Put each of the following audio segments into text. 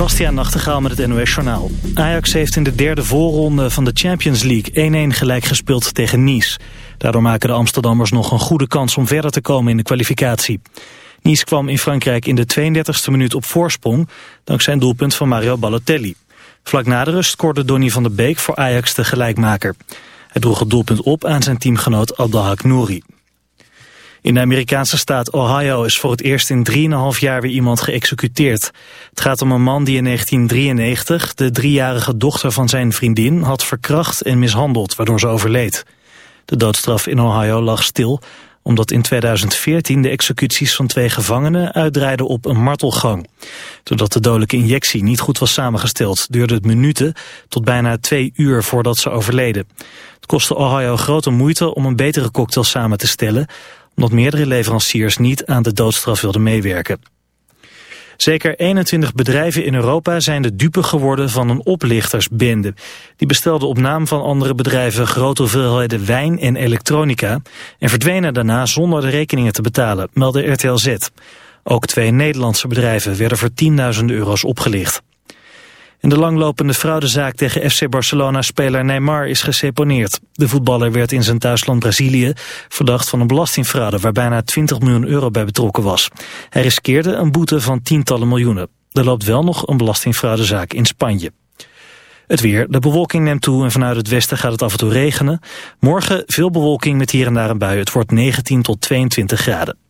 Bastiaan Nachtegaal met het NOS Journaal. Ajax heeft in de derde voorronde van de Champions League 1-1 gelijk gespeeld tegen Nice. Daardoor maken de Amsterdammers nog een goede kans om verder te komen in de kwalificatie. Nice kwam in Frankrijk in de 32e minuut op voorsprong... dankzij een doelpunt van Mario Balotelli. Vlak na de rust scoorde Donny van der Beek voor Ajax de gelijkmaker. Hij droeg het doelpunt op aan zijn teamgenoot Abdelhak Nouri. In de Amerikaanse staat Ohio is voor het eerst in 3,5 jaar weer iemand geëxecuteerd. Het gaat om een man die in 1993 de driejarige dochter van zijn vriendin had verkracht en mishandeld, waardoor ze overleed. De doodstraf in Ohio lag stil, omdat in 2014 de executies van twee gevangenen uitdraaiden op een martelgang. Doordat de dodelijke injectie niet goed was samengesteld, duurde het minuten tot bijna twee uur voordat ze overleden. Het kostte Ohio grote moeite om een betere cocktail samen te stellen, omdat meerdere leveranciers niet aan de doodstraf wilden meewerken. Zeker 21 bedrijven in Europa zijn de dupe geworden van een oplichtersbende. Die bestelden op naam van andere bedrijven grote hoeveelheden wijn en elektronica... en verdwenen daarna zonder de rekeningen te betalen, meldde RTL Z. Ook twee Nederlandse bedrijven werden voor tienduizenden euro's opgelicht. In de langlopende fraudezaak tegen FC Barcelona-speler Neymar is geseponeerd. De voetballer werd in zijn thuisland Brazilië verdacht van een belastingfraude... waar bijna 20 miljoen euro bij betrokken was. Hij riskeerde een boete van tientallen miljoenen. Er loopt wel nog een belastingfraudezaak in Spanje. Het weer. De bewolking neemt toe en vanuit het westen gaat het af en toe regenen. Morgen veel bewolking met hier en daar een bui. Het wordt 19 tot 22 graden.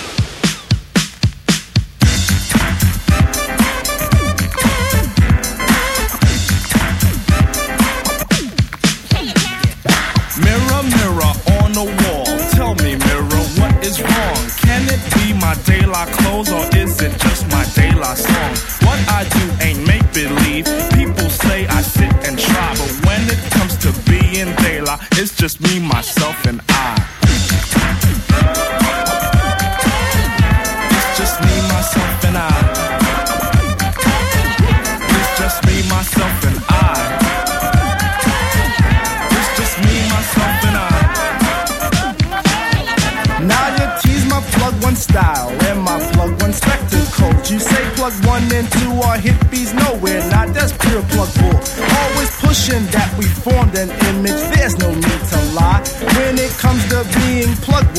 Daylight clothes or is it just my daylight song?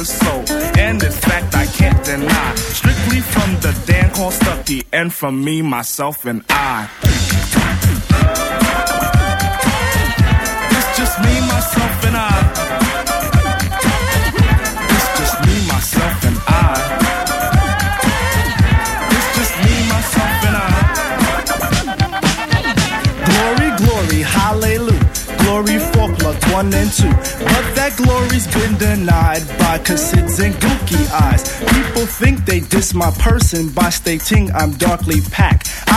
the soul, and this fact I can't deny. Strictly from the Dan called Stucky, and from me, myself, and I. It's just me, myself, and I. Glory one and two. But that glory's been denied by cassids and gookie eyes. People think they diss my person by stating I'm darkly packed.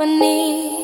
I'm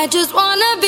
I just wanna be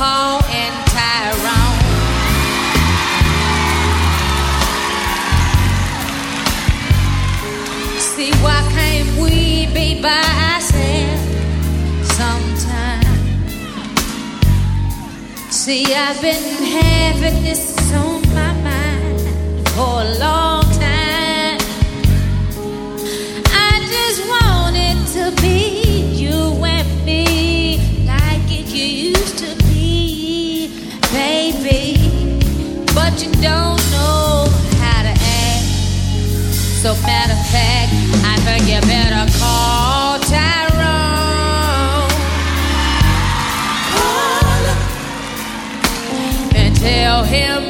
Paul, and Tyrone. See, why can't we be by ourselves sometime? See, I've been having this on my mind for a long don't know how to act. So matter of fact, I think you better call Tyrone. Call and tell him,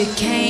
you can't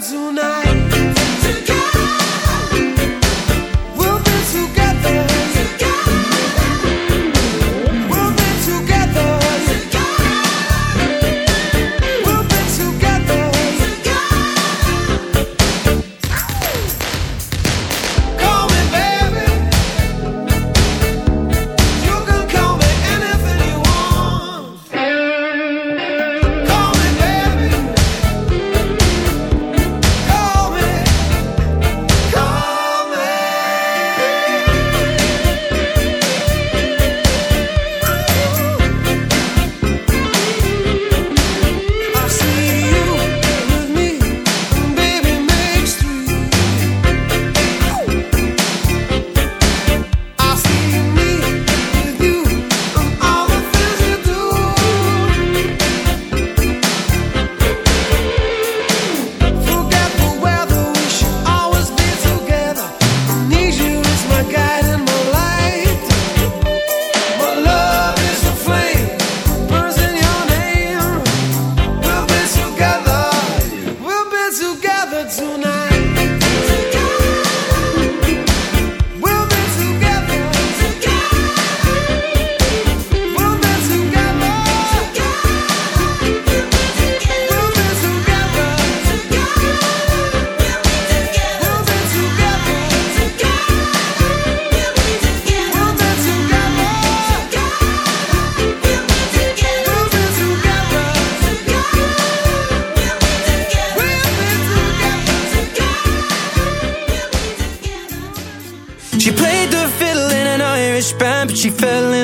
tonight.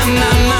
My, my, my,